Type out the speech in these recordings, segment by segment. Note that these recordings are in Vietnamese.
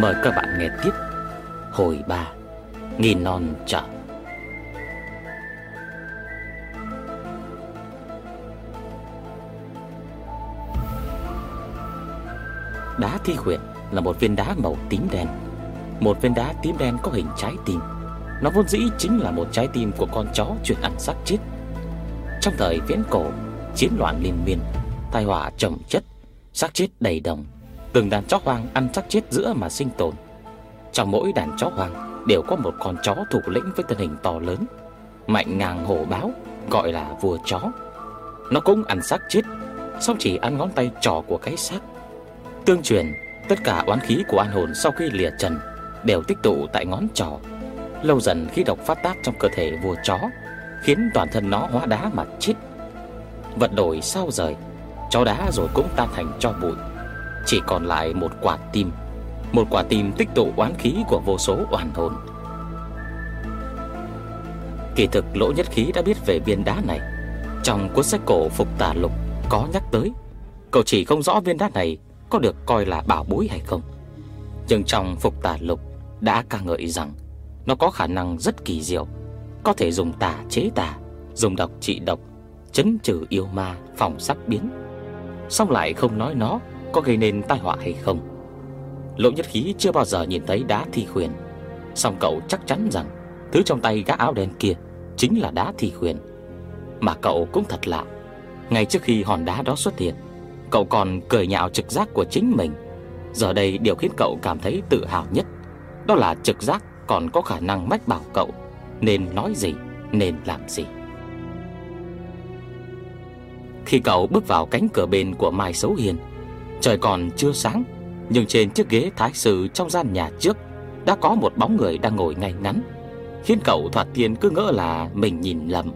Mời các bạn nghe tiếp Hồi 3 Nghìn non chợ. Đá thi khuyển là một viên đá màu tím đen. Một viên đá tím đen có hình trái tim. Nó vốn dĩ chính là một trái tim của con chó chuyên ăn xác chết. Trong thời viễn cổ, Chiến loạn liên miên, Tai họa trồng chất, xác chết đầy đồng. Từng đàn chó hoang ăn xác chết giữa mà sinh tồn. Trong mỗi đàn chó hoang Đều có một con chó thủ lĩnh với thân hình to lớn, Mạnh ngang hổ báo, Gọi là vua chó. Nó cũng ăn xác chết, Xong chỉ ăn ngón tay trò của cái xác. Tương truyền, Tất cả oán khí của an hồn sau khi lìa trần Đều tích tụ tại ngón trò. Lâu dần khí độc phát tác trong cơ thể vua chó, Khiến toàn thân nó hóa đá mà chết. Vật đổi sao rời, Chó đá rồi cũng tan thành cho bụi. Chỉ còn lại một quả tim. Một quả tim tích tụ oán khí của vô số oan hồn. Kỳ thực, lỗ nhất khí đã biết về viên đá này. Trong cuốn sách cổ Phục Tà Lục có nhắc tới, Cậu chỉ không rõ viên đá này có được coi là bảo bối hay không. Nhưng trong Phục Tà Lục đã ca ngợi rằng Nó có khả năng rất kỳ diệu. Có thể dùng tà chế tà, Dùng độc trị độc, Chấn trừ yêu ma, phòng sắc biến. Xong lại không nói nó có gây nên tai họa hay không? Lộ nhất khí chưa bao giờ nhìn thấy đá thi khuyển song cậu chắc chắn rằng Thứ trong tay gã áo đen kia Chính là đá thi khuyển Mà cậu cũng thật lạ Ngay trước khi hòn đá đó xuất hiện Cậu còn cười nhạo trực giác của chính mình. Giờ đây điều khiến cậu cảm thấy tự hào nhất Đó là trực giác còn có khả năng mách bảo cậu Nên nói gì, nên làm gì. Khi cậu bước vào cánh cửa bên của Mai Xấu Hiền Trời còn chưa sáng, Nhưng trên chiếc ghế thái sử trong gian nhà trước Đã có một bóng người đang ngồi ngay ngắn. Khiến cậu thoạt tiên cứ ngỡ là mình nhìn lầm.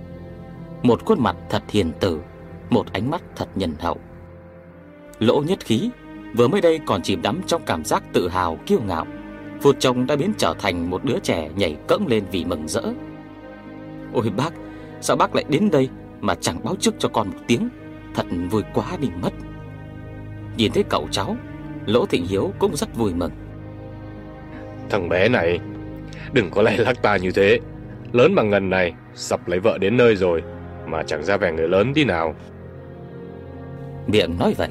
Một khuôn mặt thật hiền tử Một ánh mắt thật nhân hậu. Lỗ nhất khí, Vừa mới đây còn chìm đắm trong cảm giác tự hào, kiêu ngạo. Phụt chồng đã biến trở thành một đứa trẻ nhảy cẫng lên vì mừng rỡ. Ôi bác, Sao bác lại đến đây Mà chẳng báo trước cho con một tiếng? Thật vui quá đi mất. Nhìn thấy cậu cháu Lỗ Thịnh Hiếu cũng rất vui mừng. Thằng bé này Đừng có lay lắc ta như thế. Lớn bằng ngần này Sắp lấy vợ đến nơi rồi Mà chẳng ra vẻ người lớn tí nào. Miệng nói vậy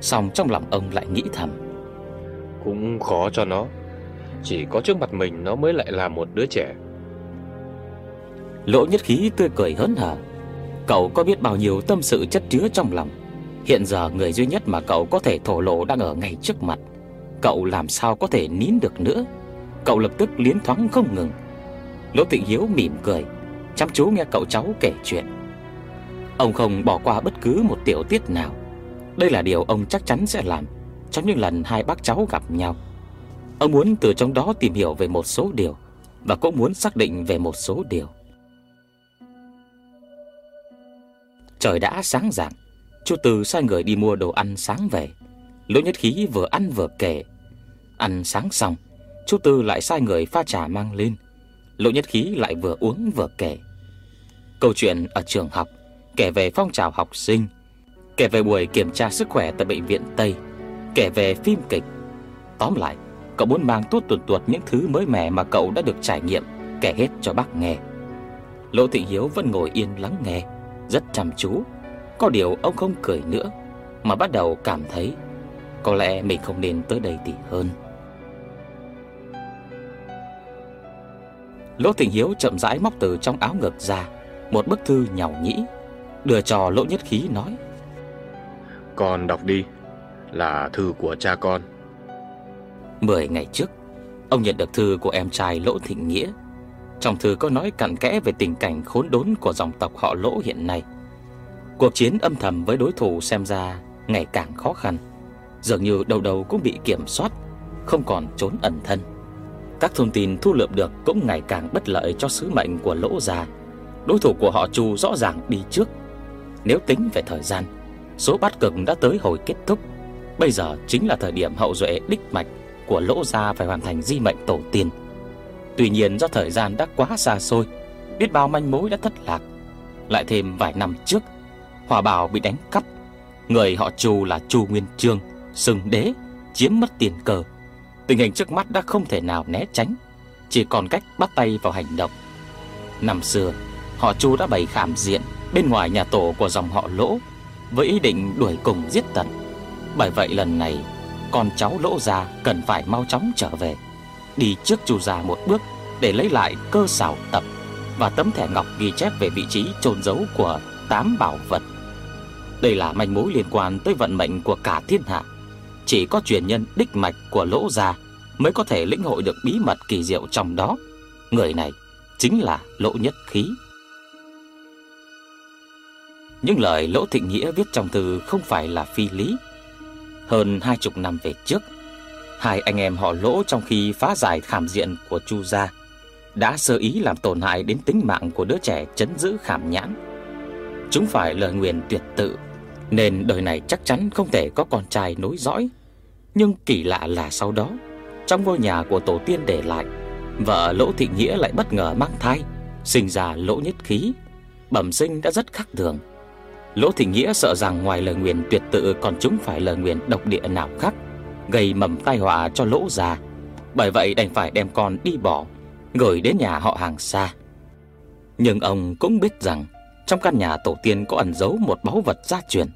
Xong trong lòng ông lại nghĩ thầm. Cũng khó cho nó Chỉ có trước mặt mình nó mới lại là một đứa trẻ. Lỗ nhất khí tươi cười hớn hở. Cậu có biết bao nhiêu tâm sự chất chứa trong lòng Hiện giờ người duy nhất mà cậu có thể thổ lộ đang ở ngay trước mặt. Cậu làm sao có thể nín được nữa? Cậu lập tức liến thoáng không ngừng. Lỗ tịnh hiếu mỉm cười. Chăm chú nghe cậu cháu kể chuyện. Ông không bỏ qua bất cứ một tiểu tiết nào. Đây là điều ông chắc chắn sẽ làm trong những lần hai bác cháu gặp nhau. Ông muốn từ trong đó tìm hiểu về một số điều và cũng muốn xác định về một số điều. Trời đã sáng rạng, Chu Từ sai người đi mua đồ ăn sáng về. Lỗ Nhất Khí vừa ăn vừa kể. Ăn sáng xong, Chu Tư lại sai người pha trà mang lên. Lỗ Nhất Khí lại vừa uống vừa kể. Câu chuyện ở trường học kể về phong trào học sinh kể về buổi kiểm tra sức khỏe tại bệnh viện Tây, kể về phim kịch. Tóm lại, cậu muốn mang tuốt tuột tuột những thứ mới mẻ mà cậu đã được trải nghiệm kể hết cho bác nghe. Lỗ Thị Hiếu vẫn ngồi yên lắng nghe, rất chăm chú. Có điều ông không cười nữa, mà bắt đầu cảm thấy có lẽ mình không nên tới đây thì hơn. Lỗ Thịnh Hiếu chậm rãi móc từ trong áo ngực ra một bức thư nhàu nhĩ, đưa cho Lỗ Nhất Khí nói: con đọc đi Là thư của cha con. Mười ngày trước Ông nhận được thư của em trai Lỗ Thịnh Nghĩa. Trong thư có nói cặn kẽ về tình cảnh khốn đốn của dòng tộc họ Lỗ hiện nay Cuộc chiến âm thầm với đối thủ xem ra ngày càng khó khăn. Dường như đầu đầu cũng bị kiểm soát, Không còn trốn ẩn thân. Các thông tin thu lượm được cũng ngày càng bất lợi cho sứ mệnh của Lỗ Gia. Đối thủ của họ Chu rõ ràng đi trước. Nếu tính về thời gian, Số bát cực đã tới hồi kết thúc. Bây giờ chính là thời điểm hậu duệ đích mạch Của lỗ gia phải hoàn thành di mệnh tổ tiên. Tuy nhiên do thời gian đã quá xa xôi, Biết bao manh mối đã thất lạc. Lại thêm vài năm trước Hòa bảo bị đánh cắp. Người họ Chu là Chu Nguyên Trương Sừng đế, Chiếm mất tiền cờ. Tình hình trước mắt đã không thể nào né tránh. Chỉ còn cách bắt tay vào hành động. Năm xưa, Họ Chu đã bày khảm diện Bên ngoài nhà tổ của dòng họ Lỗ Với ý định đuổi cùng giết tận. Bởi vậy lần này, Con cháu Lỗ già cần phải mau chóng trở về, Đi trước Chu già một bước Để lấy lại cơ xảo tập Và tấm thẻ ngọc ghi chép về vị trí chôn giấu của tám bảo vật. Đây là manh mối liên quan tới vận mệnh của cả thiên hạ Chỉ có truyền nhân đích mạch của Lỗ già Mới có thể lĩnh hội được bí mật kỳ diệu trong đó Người này chính là Lỗ Nhất Khí những lời Lỗ Thịnh Nghĩa viết trong thư không phải là phi lý. Hơn hai chục năm về trước, hai anh em họ Lỗ trong khi phá giải khảm diện của Chu gia đã sơ ý làm tổn hại đến tính mạng của đứa trẻ chấn giữ khảm nhãn. Chúng phải lời nguyền tuyệt tự, nên đời này chắc chắn không thể có con trai nối dõi. Nhưng kỳ lạ là sau đó, trong ngôi nhà của tổ tiên để lại, vợ Lỗ Thị Nghĩa lại bất ngờ mang thai, sinh ra Lỗ Nhất Khí. Bẩm sinh đã rất khác thường. Lỗ Thị Nghĩa sợ rằng ngoài lời nguyền tuyệt tự còn chúng phải lời nguyền độc địa nào khác, gây mầm tai họa cho Lỗ già. Bởi vậy đành phải đem con đi bỏ, gửi đến nhà họ hàng xa. Nhưng ông cũng biết rằng trong căn nhà tổ tiên có ẩn giấu một báu vật gia truyền.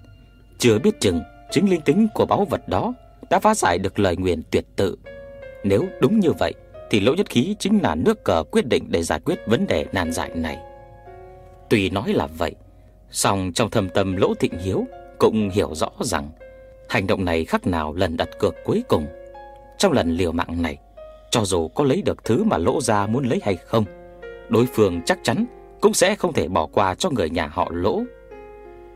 Chưa biết chừng chính linh tính của báu vật đó đã phá giải được lời nguyền tuyệt tự. Nếu đúng như vậy thì Lỗ Nhất Khí chính là nước cờ quyết định để giải quyết vấn đề nan giải này. Tuy nói là vậy, Song trong thâm tâm Lỗ Thịnh Hiếu cũng hiểu rõ rằng hành động này khác nào lần đặt cược cuối cùng. Trong lần liều mạng này, cho dù có lấy được thứ mà Lỗ gia muốn lấy hay không, đối phương chắc chắn cũng sẽ không thể bỏ qua cho người nhà họ Lỗ.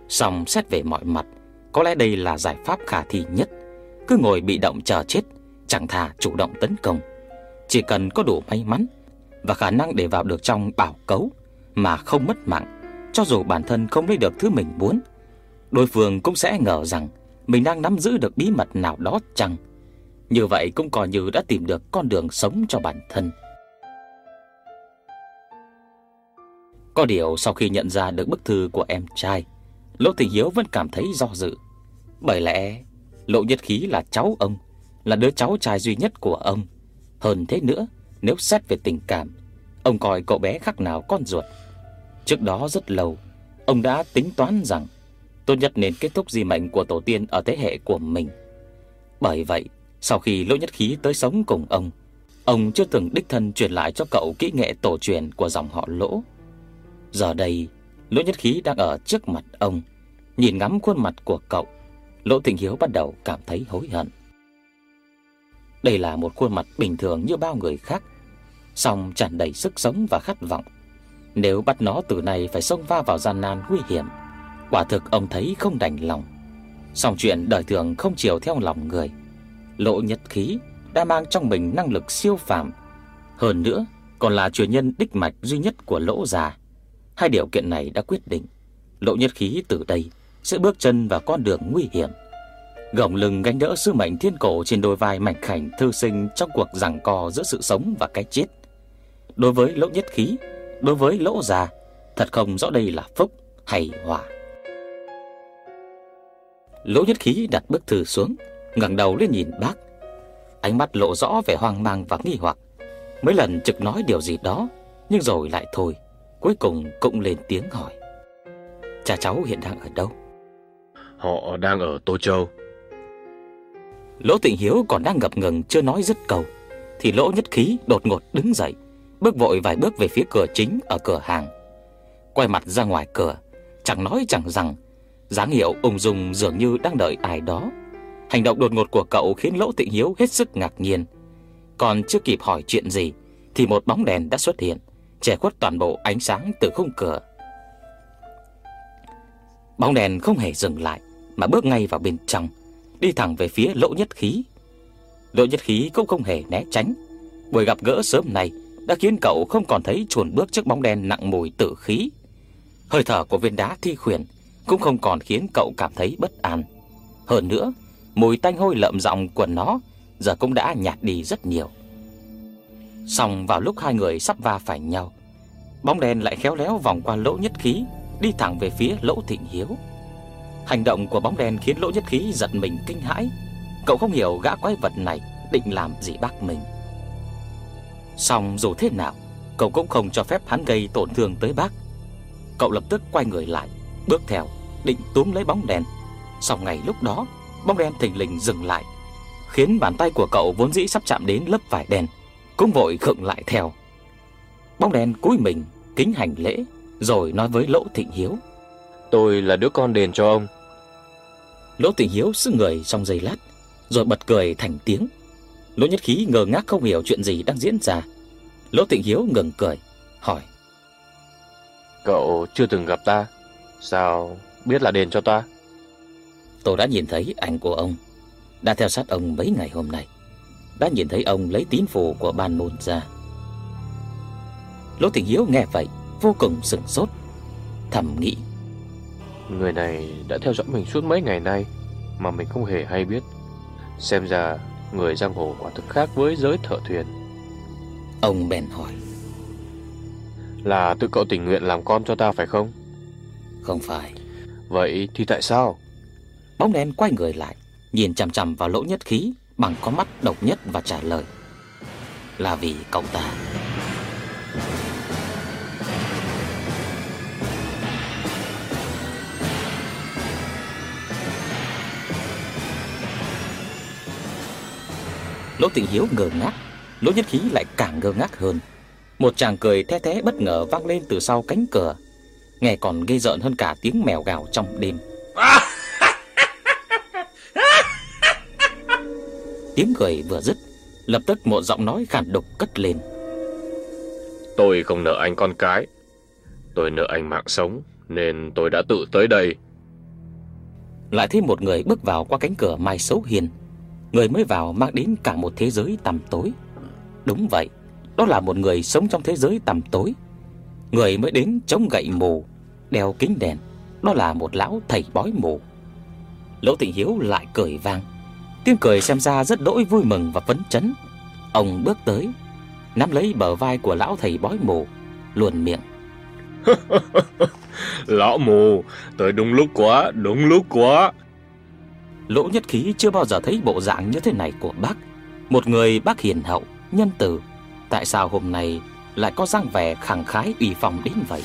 Song xét về mọi mặt, có lẽ đây là giải pháp khả thi nhất. Cứ ngồi bị động chờ chết, chẳng thà chủ động tấn công. Chỉ cần có đủ may mắn và khả năng để vào được trong bảo cấu mà không mất mạng cho dù bản thân không lấy được thứ mình muốn, đối phương cũng sẽ ngờ rằng mình đang nắm giữ được bí mật nào đó chăng. Như vậy cũng coi như đã tìm được con đường sống cho bản thân. Có điều sau khi nhận ra được bức thư của em trai, Lỗ Thị Hiếu vẫn cảm thấy do dự. Bởi lẽ Lộ Nhất Khí là cháu ông, là đứa cháu trai duy nhất của ông. Hơn thế nữa, nếu xét về tình cảm, ông coi cậu bé khác nào con ruột. Trước đó rất lâu, ông đã tính toán rằng tốt nhất nên kết thúc di mệnh của tổ tiên ở thế hệ của mình. Bởi vậy, sau khi Lỗ Nhất Khí tới sống cùng ông, ông chưa từng đích thân truyền lại cho cậu kỹ nghệ tổ truyền của dòng họ Lỗ. Giờ đây, Lỗ Nhất Khí đang ở trước mặt ông, nhìn ngắm khuôn mặt của cậu, Lỗ Thịnh Hiếu bắt đầu cảm thấy hối hận. Đây là một khuôn mặt bình thường như bao người khác, song tràn đầy sức sống và khát vọng. Nếu bắt nó từ nay phải xông va vào gian nan nguy hiểm, quả thực ông thấy không đành lòng. Song chuyện đời thường không chiều theo lòng người. Lộ Nhất Khí đã mang trong mình năng lực siêu phàm, hơn nữa còn là truyền nhân đích mạch duy nhất của Lỗ già. Hai điều kiện này đã quyết định, Lộ Nhất Khí từ đây sẽ bước chân vào con đường nguy hiểm. Gồng lưng gánh đỡ sứ mệnh thiên cổ trên đôi vai mảnh khảnh thư sinh trong cuộc giằng co giữa sự sống và cái chết. Đối với Lỗ Nhất Khí, đối với lỗ già, thật không rõ đây là phúc hay họa. Lỗ nhất khí đặt bức thư xuống, ngẩng đầu lên nhìn bác. Ánh mắt lộ rõ vẻ hoang mang và nghi hoặc. Mấy lần trực nói điều gì đó, nhưng rồi lại thôi. Cuối cùng cũng lên tiếng hỏi. Cha cháu hiện đang ở đâu? Họ đang ở Tô Châu. Lỗ Tịnh Hiếu còn đang ngập ngừng chưa nói dứt câu, thì Lỗ Nhất Khí đột ngột đứng dậy, bước vội vài bước về phía cửa chính ở cửa hàng. Quay mặt ra ngoài cửa, chẳng nói chẳng rằng, dáng hiệu ung dung dường như đang đợi ai đó. Hành động đột ngột của cậu khiến Lỗ Tịnh Hiếu hết sức ngạc nhiên. Còn chưa kịp hỏi chuyện gì thì một bóng đèn đã xuất hiện, che khuất toàn bộ ánh sáng từ khung cửa. Bóng đèn không hề dừng lại mà bước ngay vào bên trong, đi thẳng về phía Lỗ Nhất Khí. Lỗ Nhất Khí cũng không hề né tránh. Buổi gặp gỡ sớm này đã khiến cậu không còn thấy chuồn bước trước bóng đen nặng mùi tử khí. Hơi thở của viên đá thi khuyển cũng không còn khiến cậu cảm thấy bất an. Hơn nữa, mùi tanh hôi lợm giọng của nó giờ cũng đã nhạt đi rất nhiều. Xong vào lúc hai người sắp va phải nhau, bóng đen lại khéo léo vòng qua lỗ nhất khí, đi thẳng về phía lỗ thịnh hiếu. Hành động của bóng đen khiến lỗ nhất khí giật mình kinh hãi. Cậu không hiểu gã quái vật này định làm gì bác mình. Xong dù thế nào, cậu cũng không cho phép hắn gây tổn thương tới bác. Cậu lập tức quay người lại, bước theo, định túm lấy bóng đèn. Xong ngày lúc đó, bóng đèn thình lình dừng lại, khiến bàn tay của cậu vốn dĩ sắp chạm đến lớp vải đen, cũng vội khựng lại theo. Bóng đèn cúi mình, kính hành lễ, rồi nói với Lỗ Thịnh Hiếu. Tôi là đứa con đền cho ông. Lỗ Thịnh Hiếu sững người trong giây lát, rồi bật cười thành tiếng. Lỗ Nhất Khí ngờ ngác không hiểu chuyện gì đang diễn ra. Lỗ Thịnh Hiếu ngừng cười, hỏi. Cậu chưa từng gặp ta, sao biết là đền cho ta? Tôi đã nhìn thấy ảnh của ông, đã theo sát ông mấy ngày hôm nay. Đã nhìn thấy ông lấy tín phù của ban môn ra. Lỗ Thịnh Hiếu nghe vậy, vô cùng sửng sốt, thầm nghĩ. Người này đã theo dõi mình suốt mấy ngày nay mà mình không hề hay biết. Xem ra người giang hồ quả thực khác với giới thợ thuyền. Ông bèn hỏi. Là tự cậu tình nguyện làm con cho ta phải không? Không phải. Vậy thì tại sao? Bóng đen quay người lại, nhìn chằm chằm vào lỗ nhất khí bằng con mắt độc nhất và trả lời. Là vì cậu ta. Lỗ Tịnh Hiếu ngơ ngác, Lỗ Nhất Khí lại càng ngơ ngác hơn. Một chàng cười the thế bất ngờ vang lên từ sau cánh cửa, nghe còn ghê rợn hơn cả tiếng mèo gào trong đêm. tiếng cười vừa dứt, lập tức một giọng nói khàn đục cất lên. Tôi không nợ anh con cái, tôi nợ anh mạng sống, nên tôi đã tự tới đây. Lại thêm một người bước vào qua cánh cửa mai xấu hiền. Người mới vào mang đến cả một thế giới tăm tối. Đúng vậy, đó là một người sống trong thế giới tăm tối. Người mới đến chống gậy mù, đeo kính đèn, đó là một lão thầy bói mù. Lỗ Tịnh Hiếu lại cười vang. Tiếng cười xem ra rất đỗi vui mừng và phấn chấn. Ông bước tới, nắm lấy bờ vai của lão thầy bói mù, luồn miệng. Lão mù, tới đúng lúc quá, đúng lúc quá. Lỗ Nhất Khí chưa bao giờ thấy bộ dạng như thế này của bác. Một người bác hiền hậu, nhân từ. Tại sao hôm nay lại có dáng vẻ khẳng khái uy phong đến vậy?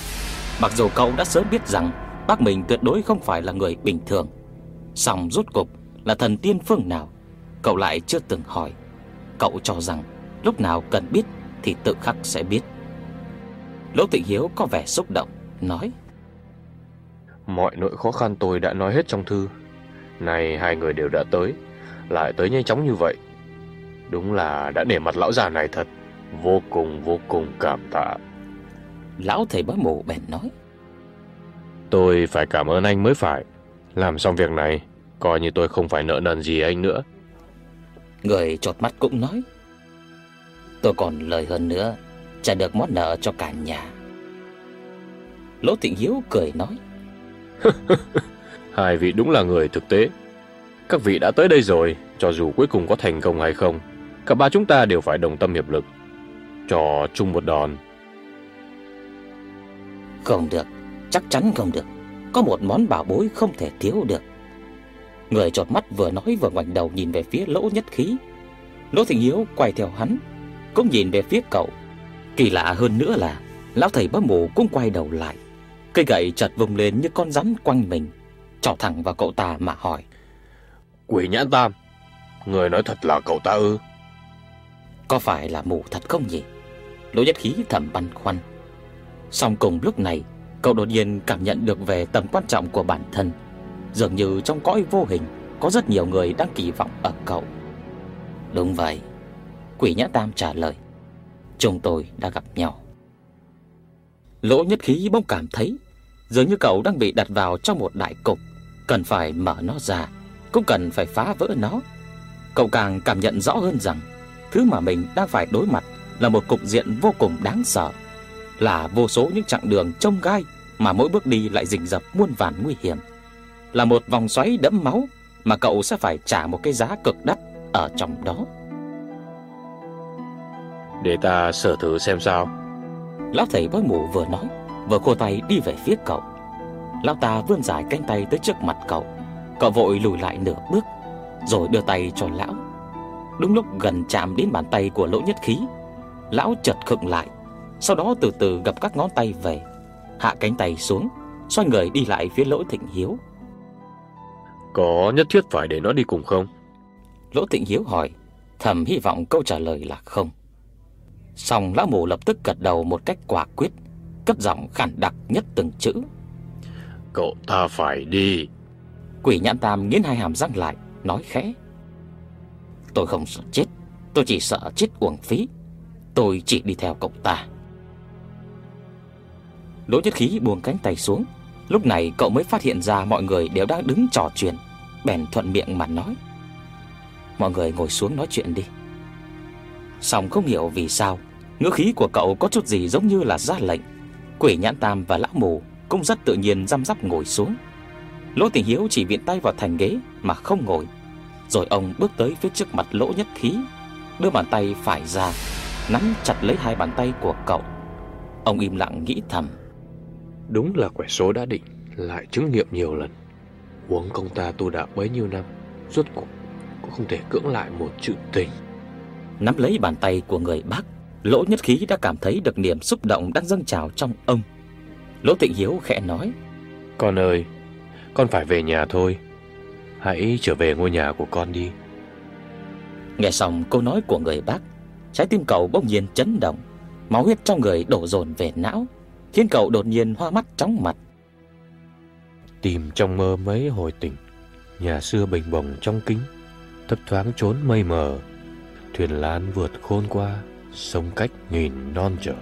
Mặc dù cậu đã sớm biết rằng bác mình tuyệt đối không phải là người bình thường. Song rốt cục là thần tiên phương nào, cậu lại chưa từng hỏi. Cậu cho rằng lúc nào cần biết thì tự khắc sẽ biết. Lỗ Tịnh Hiếu có vẻ xúc động, nói Mọi nỗi khó khăn tôi đã nói hết trong thư này hai người đều đã tới. Lại tới nhanh chóng như vậy. Đúng là đã để mặt lão già này thật. Vô cùng vô cùng cảm tạ. Lão thầy bói mù bèn nói. Tôi phải cảm ơn anh mới phải. Làm xong việc này Coi như tôi không phải nợ nần gì anh nữa. Người trột mắt cũng nói. Tôi còn lời hơn nữa Trả được món nợ cho cả nhà. Lỗ Tịnh Hiếu cười nói Hai vị đúng là người thực tế. Các vị đã tới đây rồi, Cho dù cuối cùng có thành công hay không, Cả ba chúng ta đều phải đồng tâm hiệp lực. Cho chung một đòn. Không được, Chắc chắn không được. Có một món bảo bối không thể thiếu được. Người trột mắt vừa nói vừa ngoảnh đầu nhìn về phía lỗ nhất khí. Lỗ Thịnh Hiếu quay theo hắn, Cũng nhìn về phía cậu. Kỳ lạ hơn nữa là, Lão thầy bá mù cũng quay đầu lại. Cây gậy chật vùng lên như con rắn quanh mình. Trỏ thẳng vào cậu ta mà hỏi. Quỷ nhãn tam Người nói thật là cậu ta ư? Có phải là mù thật không nhỉ? Lỗ nhất khí thầm băn khoăn. Xong cùng lúc này Cậu đột nhiên cảm nhận được về tầm quan trọng của bản thân. Dường như trong cõi vô hình Có rất nhiều người đang kỳ vọng ở cậu. Đúng vậy Quỷ Nhã Tam trả lời. Chúng tôi đã gặp nhau. Lỗ nhất khí bỗng cảm thấy Dường như cậu đang bị đặt vào trong một đại cục. Cần phải mở nó ra Cũng cần phải phá vỡ nó. Cậu càng cảm nhận rõ hơn rằng Thứ mà mình đang phải đối mặt Là một cục diện vô cùng đáng sợ Là vô số những chặng đường trông gai Mà mỗi bước đi lại rình rập muôn vàn nguy hiểm. Là một vòng xoáy đẫm máu Mà cậu sẽ phải trả một cái giá cực đắt Ở trong đó. Để ta sở thử xem sao. Lão thầy bói mù vừa nói Vừa khô tay đi về phía cậu. Lão ta vươn dài cánh tay tới trước mặt cậu. Cậu vội lùi lại nửa bước Rồi đưa tay cho lão. Đúng lúc gần chạm đến bàn tay của lỗ nhất khí Lão chợt khựng lại. Sau đó từ từ gập các ngón tay về Hạ cánh tay xuống Xoay người đi lại phía lỗ thịnh hiếu. Có nhất thiết phải để nó đi cùng không? Lỗ thịnh hiếu hỏi Thầm hy vọng câu trả lời là không. Xong lão mù lập tức gật đầu một cách quả quyết Cất giọng khản đặc nhất từng chữ. Cậu ta phải đi. Quỷ nhãn tam nghiến hai hàm răng lại Nói khẽ. Tôi không sợ chết Tôi chỉ sợ chết uổng phí. Tôi chỉ đi theo cậu ta. Đỗ nhất khí buông cánh tay xuống. Lúc này cậu mới phát hiện ra mọi người đều đang đứng trò chuyện Bèn thuận miệng mà nói. Mọi người ngồi xuống nói chuyện đi. Xong không hiểu vì sao Ngữ khí của cậu có chút gì giống như là ra lệnh Quỷ nhãn tam và lão mù Cũng rất tự nhiên răm rắp ngồi xuống. Lỗ tình hiếu chỉ viện tay vào thành ghế Mà không ngồi. Rồi ông bước tới phía trước mặt lỗ nhất khí Đưa bàn tay phải ra Nắm chặt lấy hai bàn tay của cậu. Ông im lặng nghĩ thầm. Đúng là quẻ số đã định Lại chứng nghiệm nhiều lần. Huống công ta tu đạo bấy nhiêu năm Rốt cuộc cũng không thể cưỡng lại một chữ tình. Nắm lấy bàn tay của người bác Lỗ nhất khí đã cảm thấy được niềm xúc động đang dâng trào trong ông. Lỗ tịnh hiếu khẽ nói Con ơi Con phải về nhà thôi. Hãy trở về ngôi nhà của con đi. Nghe xong câu nói của người bác Trái tim cậu bỗng nhiên chấn động Máu huyết trong người đổ dồn về não Khiến cậu đột nhiên hoa mắt chóng mặt. Tìm trong mơ mấy hồi tỉnh Nhà xưa bình bồng trong kính Thấp thoáng trốn mây mờ Thuyền lán vượt khôn qua Sông cách nghìn non trở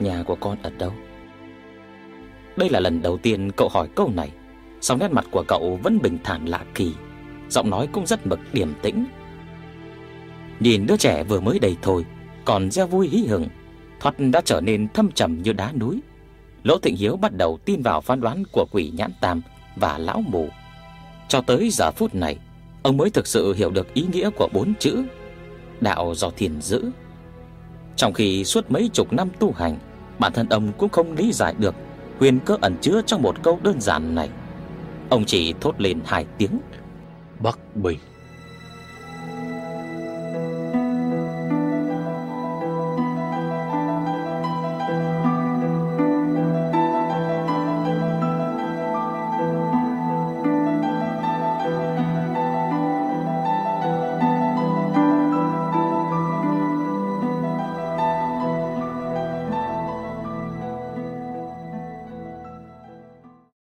Nhà của con ở đâu? Đây là lần đầu tiên cậu hỏi câu này Sau nét mặt của cậu vẫn bình thản lạ kỳ, Giọng nói cũng rất mực điềm tĩnh Nhìn đứa trẻ vừa mới đầy thôi còn gieo vui hí hửng, Thoát đã trở nên thâm trầm như đá núi. Lỗ Thịnh Hiếu bắt đầu tin vào phán đoán của quỷ nhãn tam và lão mù. Cho tới giờ phút này, Ông mới thực sự hiểu được ý nghĩa của bốn chữ, Đạo do thiền giữ. Trong khi suốt mấy chục năm tu hành, Bản thân ông cũng không lý giải được Huyền cơ ẩn chứa trong một câu đơn giản này. Ông chỉ thốt lên hai tiếng. Bắc Bình.